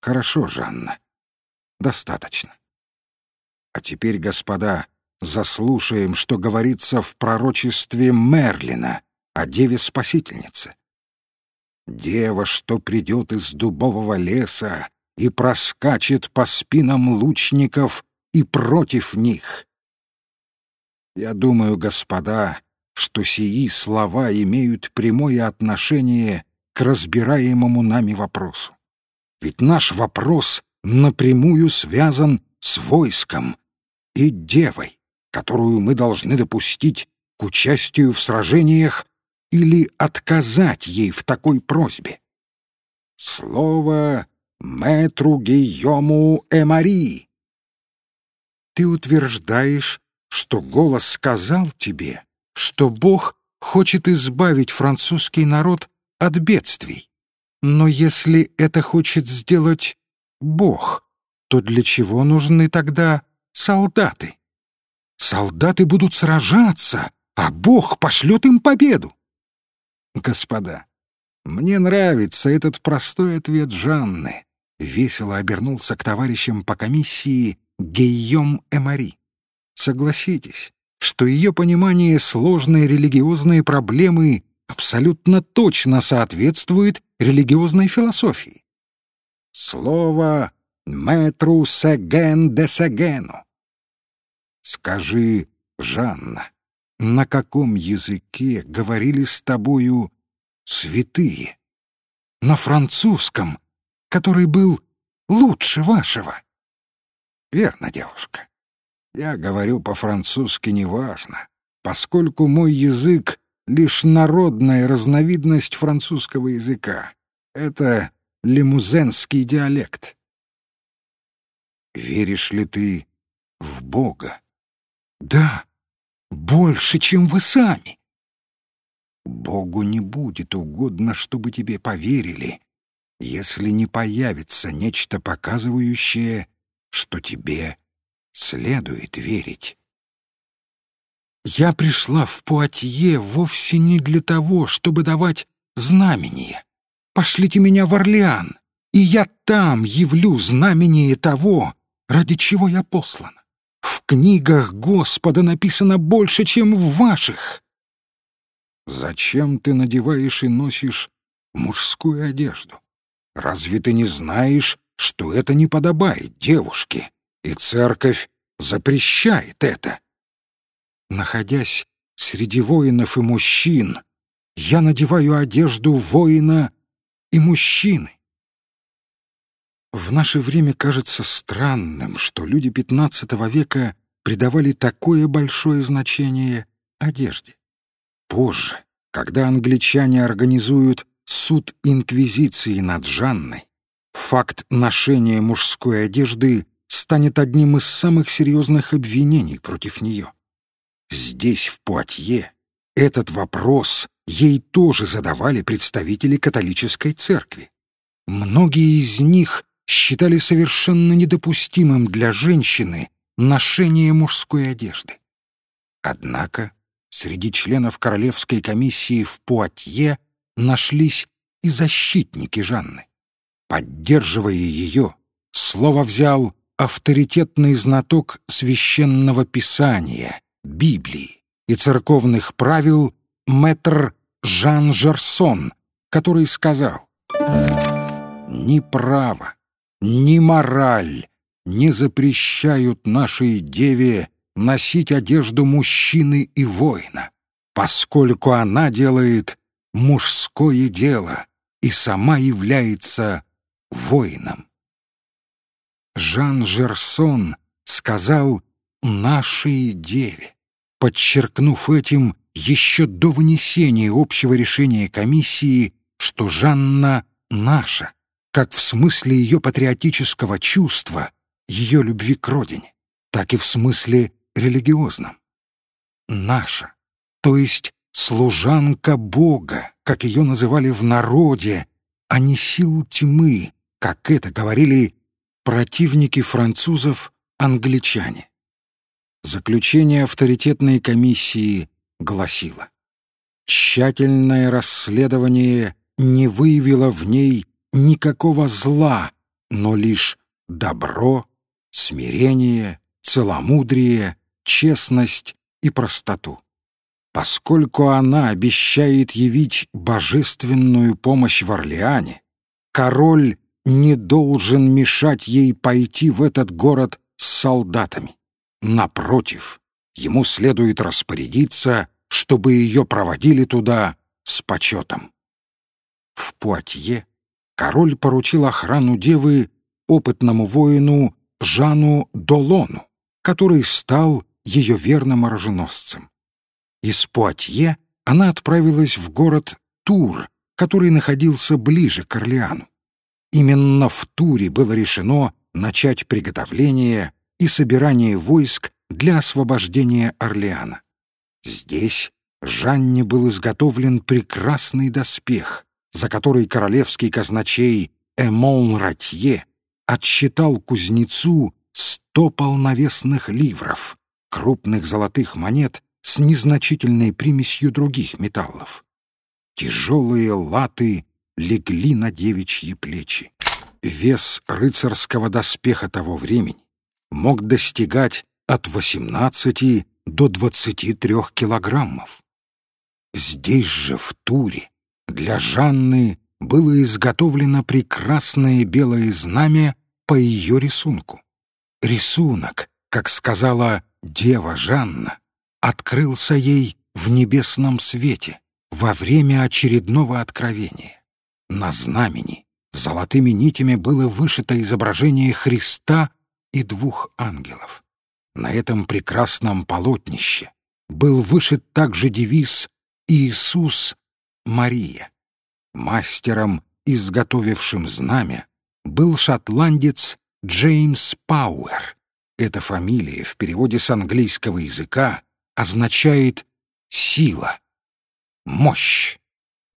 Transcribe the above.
Хорошо, Жанна. Достаточно. А теперь, господа, заслушаем, что говорится в пророчестве Мерлина о Деве-Спасительнице. Дева, что придет из дубового леса и проскачет по спинам лучников и против них. Я думаю, господа, что сии слова имеют прямое отношение к разбираемому нами вопросу. Ведь наш вопрос напрямую связан с войском и девой, которую мы должны допустить к участию в сражениях или отказать ей в такой просьбе. Слово мэтру Гийому Эмари. Ты утверждаешь, что голос сказал тебе, что Бог хочет избавить французский народ от бедствий. Но если это хочет сделать Бог, то для чего нужны тогда солдаты? Солдаты будут сражаться, а Бог пошлет им победу. Господа, мне нравится этот простой ответ Жанны. Весело обернулся к товарищам по комиссии Гийом Эмари. Согласитесь, что ее понимание сложной религиозной проблемы абсолютно точно соответствует религиозной философии. Слово «мэтру сеген де сегену». Скажи, Жанна, на каком языке говорили с тобою святые? На французском, который был лучше вашего. Верно, девушка. Я говорю по-французски неважно, поскольку мой язык — лишь народная разновидность французского языка. Это лимузенский диалект. Веришь ли ты в Бога? Да, больше, чем вы сами. Богу не будет угодно, чтобы тебе поверили, если не появится нечто показывающее, что тебе следует верить. Я пришла в Пуатье вовсе не для того, чтобы давать знамения. Пошлите меня в Орлеан, и я там явлю знамение того, ради чего я послан. В книгах Господа написано больше, чем в ваших. Зачем ты надеваешь и носишь мужскую одежду? Разве ты не знаешь, что это не подобает девушке, и церковь запрещает это? Находясь среди воинов и мужчин, я надеваю одежду воина и мужчины. В наше время кажется странным, что люди XV века придавали такое большое значение одежде. Позже, когда англичане организуют суд инквизиции над Жанной, факт ношения мужской одежды станет одним из самых серьезных обвинений против нее. Здесь, в Пуатье, этот вопрос ей тоже задавали представители католической церкви. Многие из них считали совершенно недопустимым для женщины ношение мужской одежды. Однако среди членов Королевской комиссии в Пуатье нашлись и защитники Жанны. Поддерживая ее, слово взял авторитетный знаток священного писания, Библии и церковных правил мэтр Жан Жерсон, который сказал «Ни право, ни мораль не запрещают нашей деве носить одежду мужчины и воина, поскольку она делает мужское дело и сама является воином. Жан Жерсон сказал «нашей деве», подчеркнув этим еще до вынесения общего решения комиссии, что Жанна наша, как в смысле ее патриотического чувства, ее любви к родине, так и в смысле религиозном. Наша, то есть служанка Бога, как ее называли в народе, а не сил тьмы, как это говорили противники французов англичане. Заключение авторитетной комиссии гласило «Тщательное расследование не выявило в ней никакого зла, но лишь добро, смирение, целомудрие, честность и простоту. Поскольку она обещает явить божественную помощь в Орлеане, король не должен мешать ей пойти в этот город с солдатами. Напротив, ему следует распорядиться, чтобы ее проводили туда с почетом. В Пуатье король поручил охрану девы опытному воину Жану Долону, который стал ее верным оруженосцем. Из Пуатье она отправилась в город Тур, который находился ближе к Орлеану. Именно в Туре было решено начать приготовление и собирание войск для освобождения Орлеана. Здесь Жанне был изготовлен прекрасный доспех, за который королевский казначей Эмон Ратье отсчитал кузнецу сто полновесных ливров, крупных золотых монет с незначительной примесью других металлов. Тяжелые латы легли на девичьи плечи. Вес рыцарского доспеха того времени мог достигать от 18 до 23 килограммов. Здесь же, в Туре, для Жанны было изготовлено прекрасное белое знамя по ее рисунку. Рисунок, как сказала дева Жанна, открылся ей в небесном свете во время очередного откровения. На знамени золотыми нитями было вышито изображение Христа и двух ангелов. На этом прекрасном полотнище был вышит также девиз «Иисус Мария». Мастером, изготовившим знамя, был шотландец Джеймс Пауэр. Эта фамилия в переводе с английского языка означает «сила», «мощь».